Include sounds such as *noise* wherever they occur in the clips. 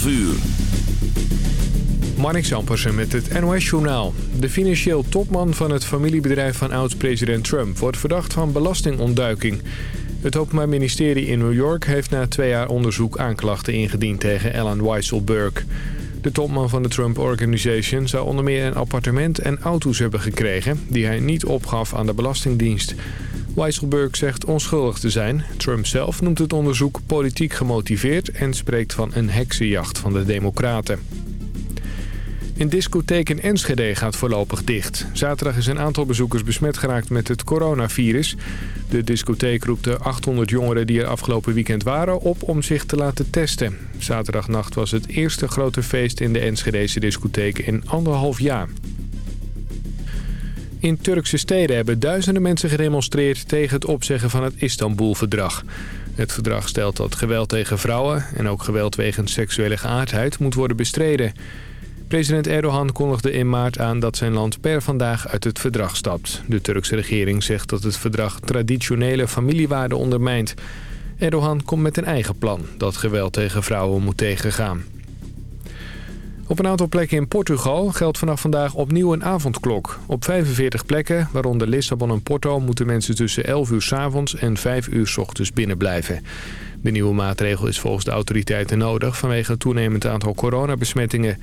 12 uur. Met het NOS-journaal. De financieel topman van het familiebedrijf van oud-president Trump... wordt verdacht van belastingontduiking. Het Openbaar Ministerie in New York heeft na twee jaar onderzoek aanklachten ingediend tegen Alan Weisselberg. De topman van de Trump Organization zou onder meer een appartement en auto's hebben gekregen... die hij niet opgaf aan de Belastingdienst. Weisselberg zegt onschuldig te zijn. Trump zelf noemt het onderzoek politiek gemotiveerd... en spreekt van een heksenjacht van de democraten. Een discotheek in Enschede gaat voorlopig dicht. Zaterdag is een aantal bezoekers besmet geraakt met het coronavirus. De discotheek roept de 800 jongeren die er afgelopen weekend waren op om zich te laten testen. Zaterdagnacht was het eerste grote feest in de Enschedese discotheek in anderhalf jaar. In Turkse steden hebben duizenden mensen gedemonstreerd tegen het opzeggen van het Istanbul-verdrag. Het verdrag stelt dat geweld tegen vrouwen en ook geweld wegens seksuele geaardheid moet worden bestreden. President Erdogan kondigde in maart aan dat zijn land per vandaag uit het verdrag stapt. De Turkse regering zegt dat het verdrag traditionele familiewaarden ondermijnt. Erdogan komt met een eigen plan dat geweld tegen vrouwen moet tegengaan. Op een aantal plekken in Portugal geldt vanaf vandaag opnieuw een avondklok. Op 45 plekken, waaronder Lissabon en Porto... moeten mensen tussen 11 uur s avonds en 5 uur s ochtends binnenblijven. De nieuwe maatregel is volgens de autoriteiten nodig... vanwege het toenemend aantal coronabesmettingen.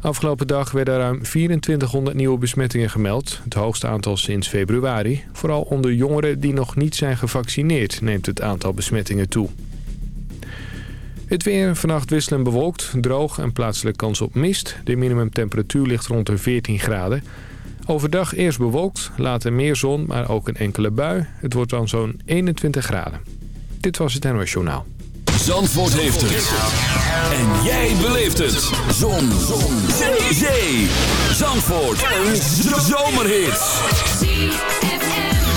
Afgelopen dag werden ruim 2400 nieuwe besmettingen gemeld. Het hoogste aantal sinds februari. Vooral onder jongeren die nog niet zijn gevaccineerd neemt het aantal besmettingen toe. Het weer vannacht wisselend bewolkt, droog en plaatselijk kans op mist. De minimumtemperatuur ligt rond de 14 graden. Overdag eerst bewolkt, later meer zon, maar ook een enkele bui. Het wordt dan zo'n 21 graden. Dit was het NOS Journaal. Zandvoort heeft het. En jij beleeft het. Zon. zon. Zee. Zee. Zandvoort. Een zomerhit.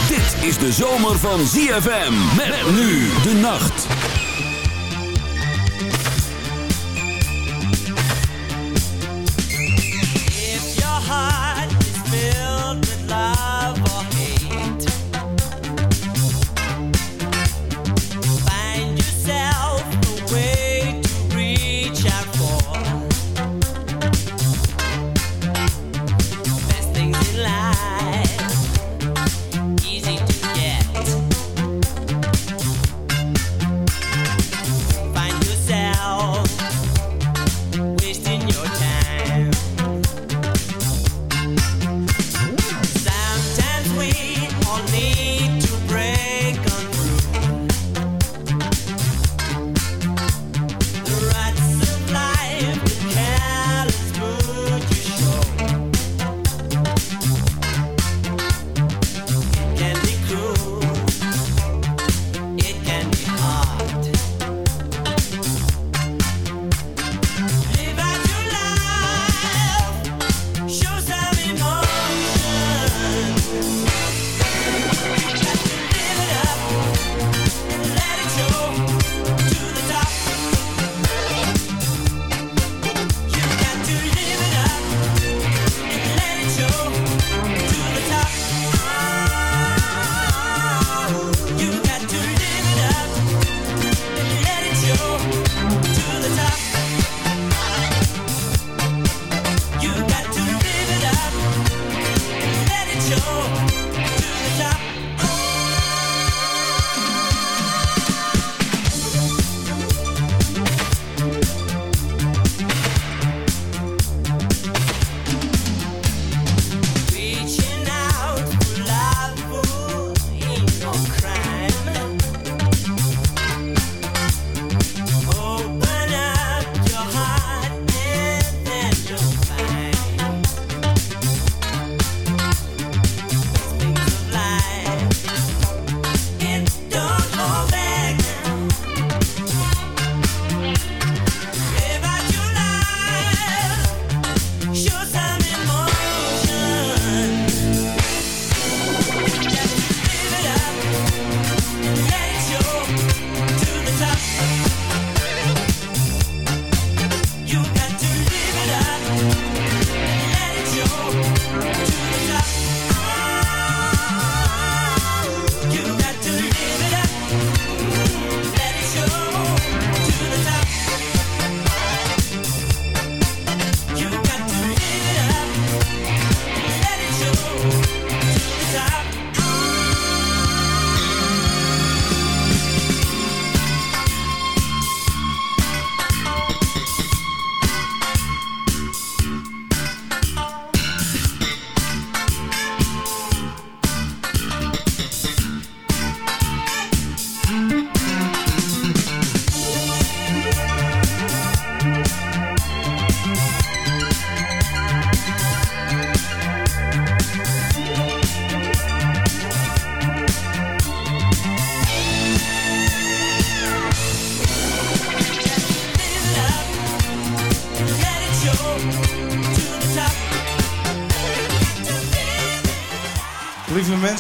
Dit is de zomer van ZFM. Met nu de nacht.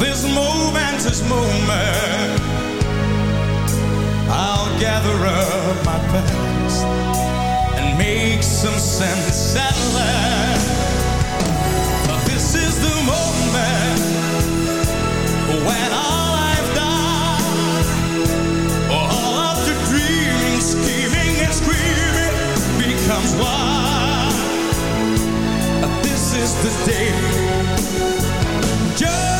this momentous moment. I'll gather up my past and make some sense at last. This is the moment when and screaming becomes one. This is the day. Just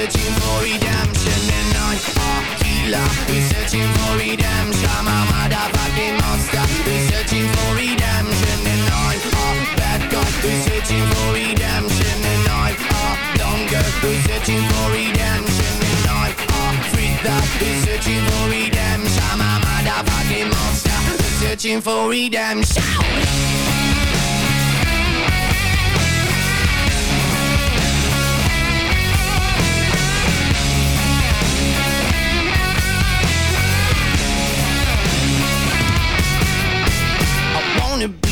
Searching for redemption And I'm a healer who's searching for redemption. I'm a motherfucking monster. Who's searching for redemption And I'm a bad guy. Who's searching for redemption And I'm a dumb girl who's searching for redemption And I'm a freak monster is searching for redemption. I'm a motherfucking monster. Is searching for redemption.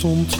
stond.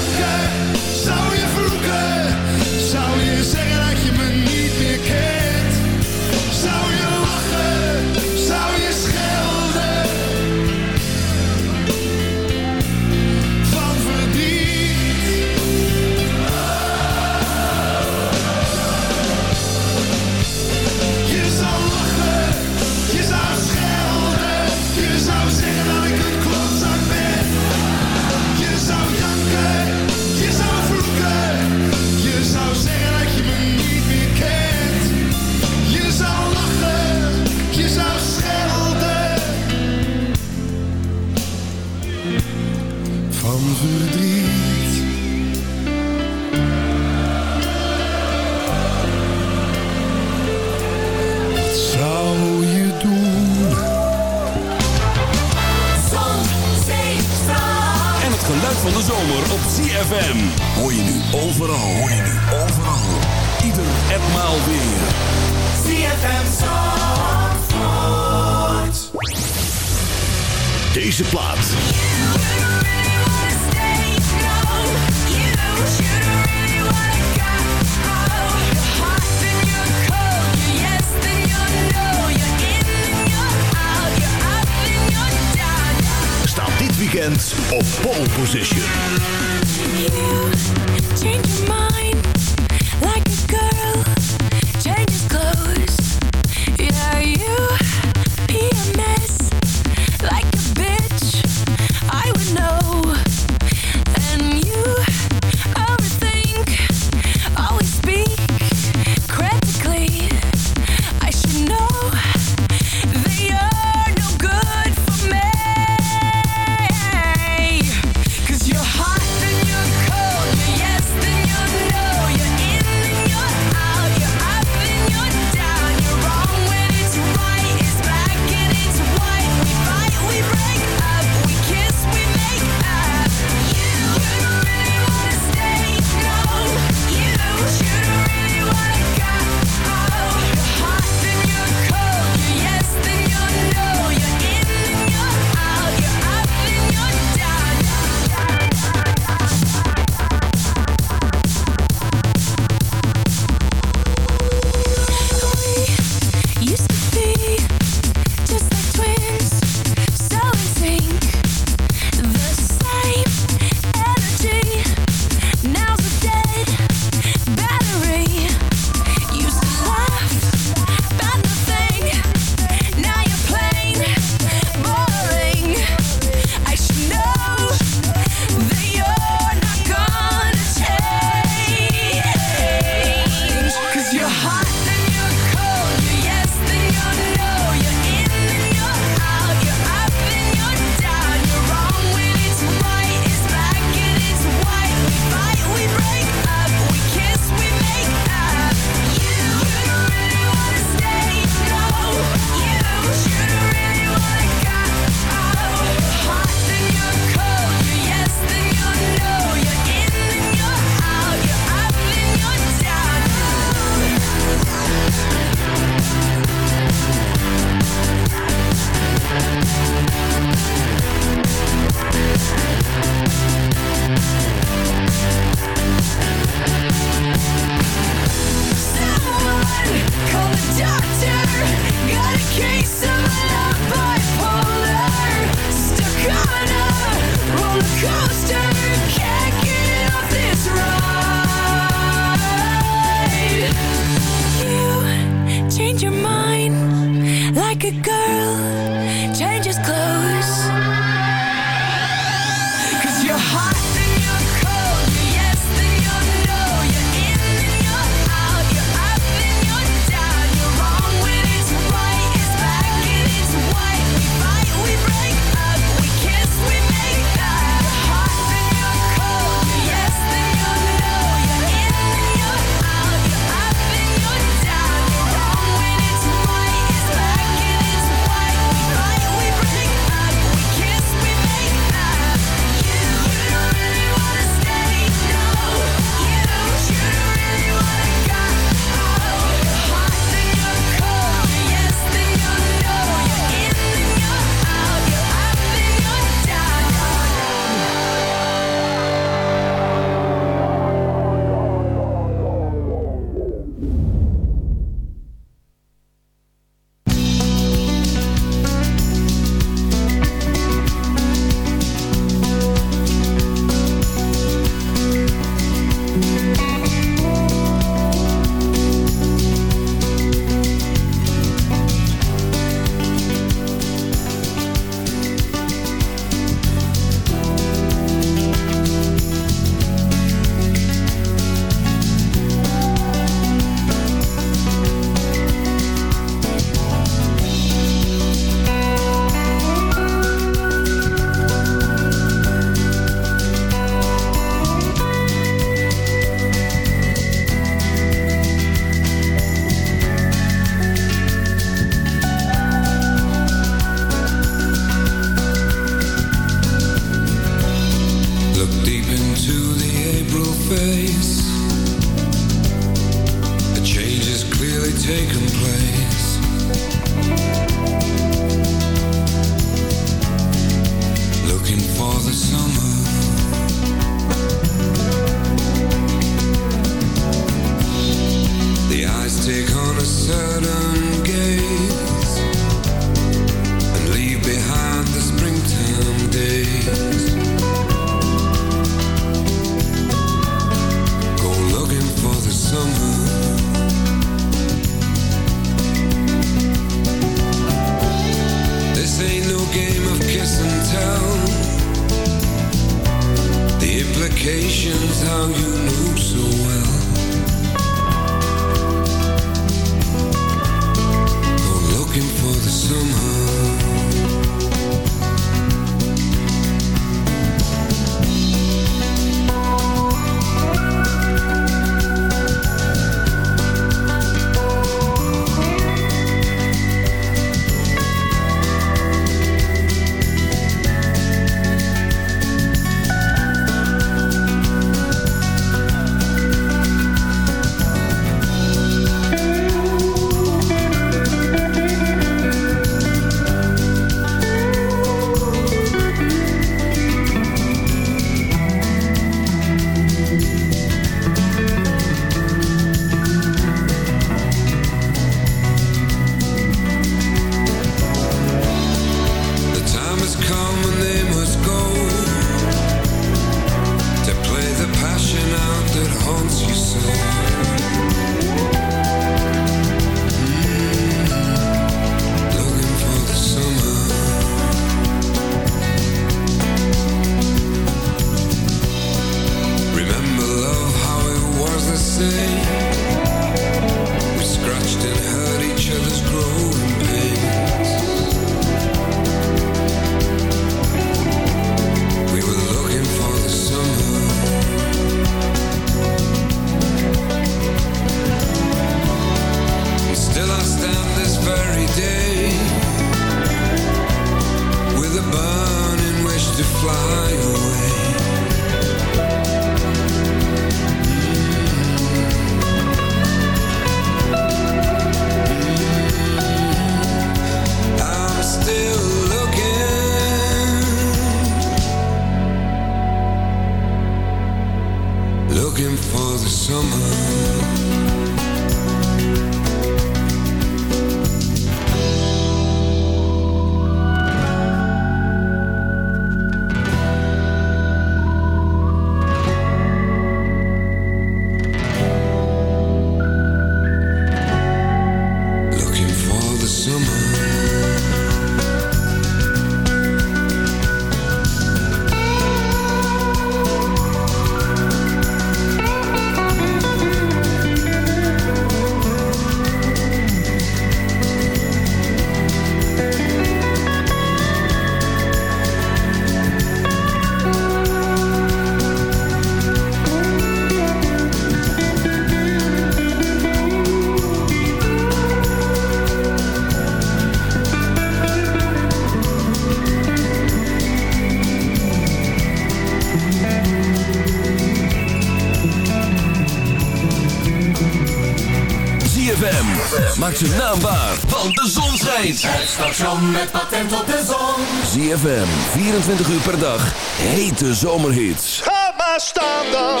maakt van want de zon schijnt. Het station met patent op de zon. ZFM, 24 uur per dag, hete zomerhits. Ga maar staan dan,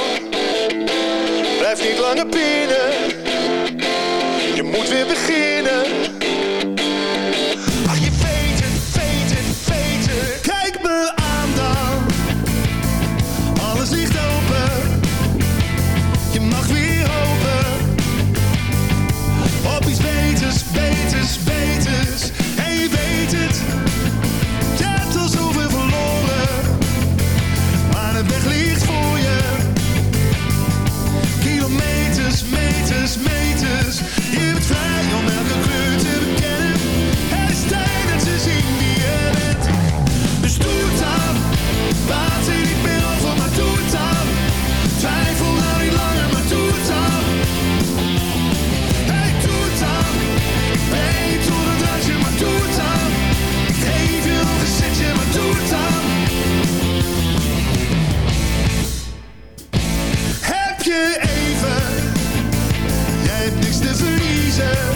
blijf niet langer pinnen. Je moet weer beginnen je even. Jij hebt niks te verliezen.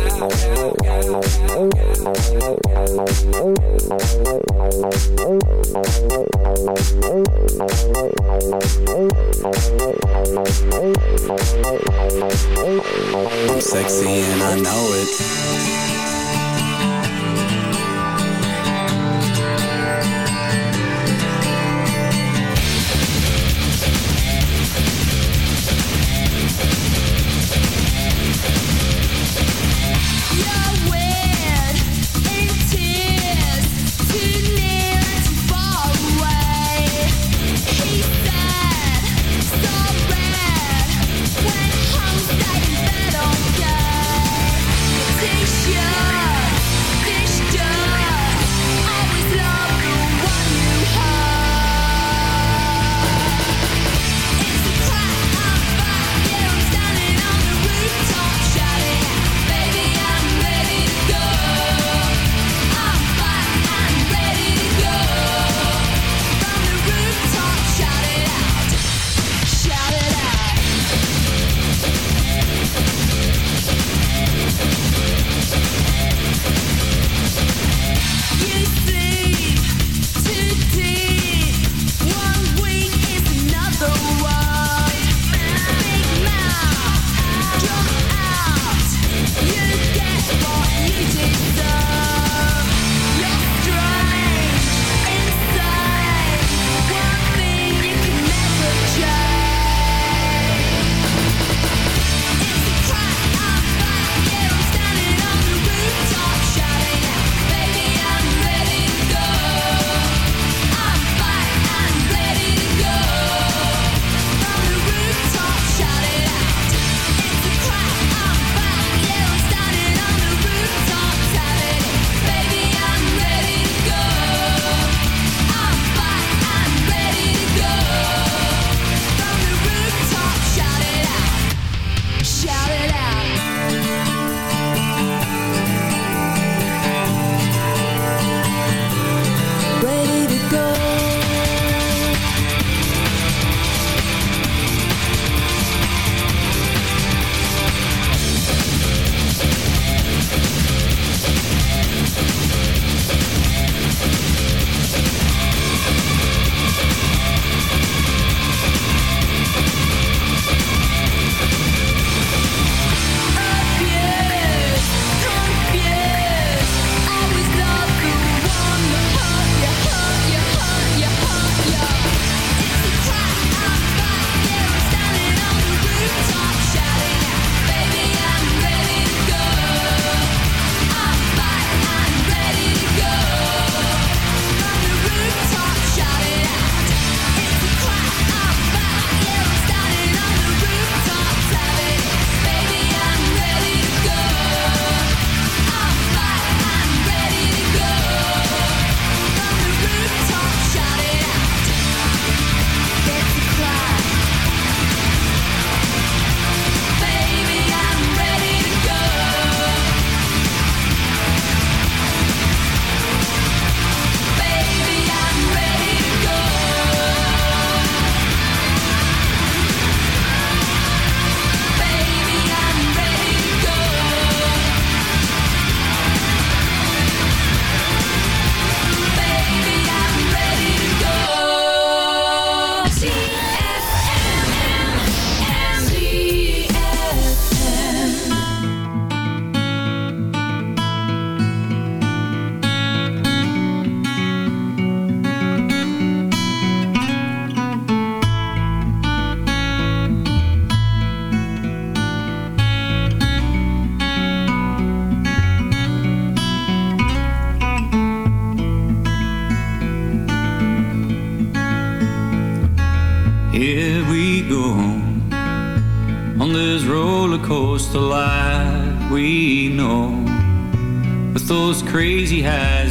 Sexy and I know it. crazy has.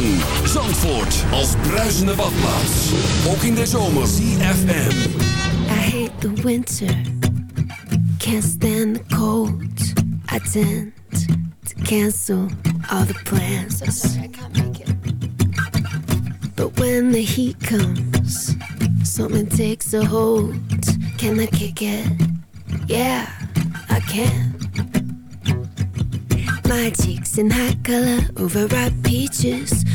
Zomer lang. Zandvoort als bruisende badplaats. Ook in de zomer. ZFM. I hate the winter, can't stand the cold. I tend to cancel all the plans. I'm sorry, I can't make it. But when the heat comes, something takes a hold. Can I kick it? Yeah, I can. My cheeks in hot color, overripe peaches.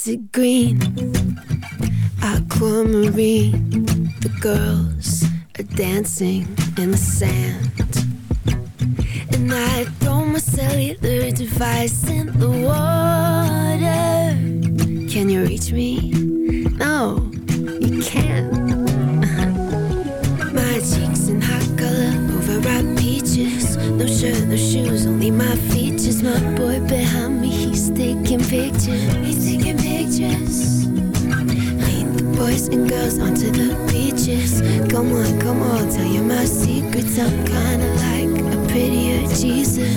Acid green, aquamarine. The girls are dancing in the sand. And I throw my cellular device in the water. Can you reach me? No, you can't. *laughs* My cheeks in hot color, overripe peaches. No shirt, no shoes, only my My boy behind me, he's taking pictures. He's taking pictures. Lead the boys and girls onto the beaches. Come on, come on, tell you my secrets. I'm kinda like a prettier Jesus.